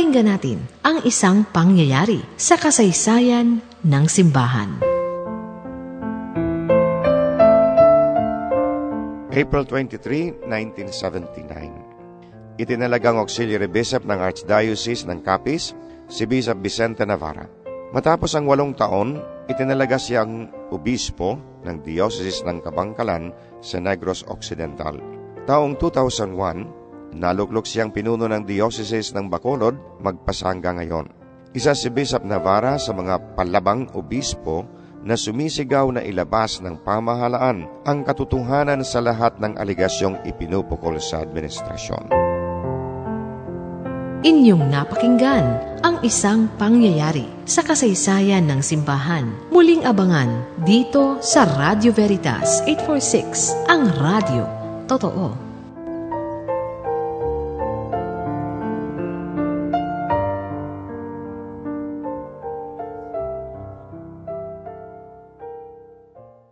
Pakinggan natin ang isang pangyayari sa kasaysayan ng simbahan. April 23, 1979 Itinalagang auxiliary bishop ng Archdiocese ng Capiz, si Bishop Vicente Navarra. Matapos ang walong taon, itinalaga siyang obispo ng Diocese ng Kabangkalan sa Negros Occidental. Taong 2001, naluklok siyang pinuno ng Diocese ng Bacolod magpasangga ngayon. Isa si Bishop Navarra sa mga palabang obispo na sumisigaw na ilabas ng pamahalaan ang katotohanan sa lahat ng aligasyong ipinupukol sa administrasyon. Inyong napakinggan ang isang pangyayari sa kasaysayan ng simbahan. Muling abangan dito sa Radio Veritas 846, ang radio. Totoo.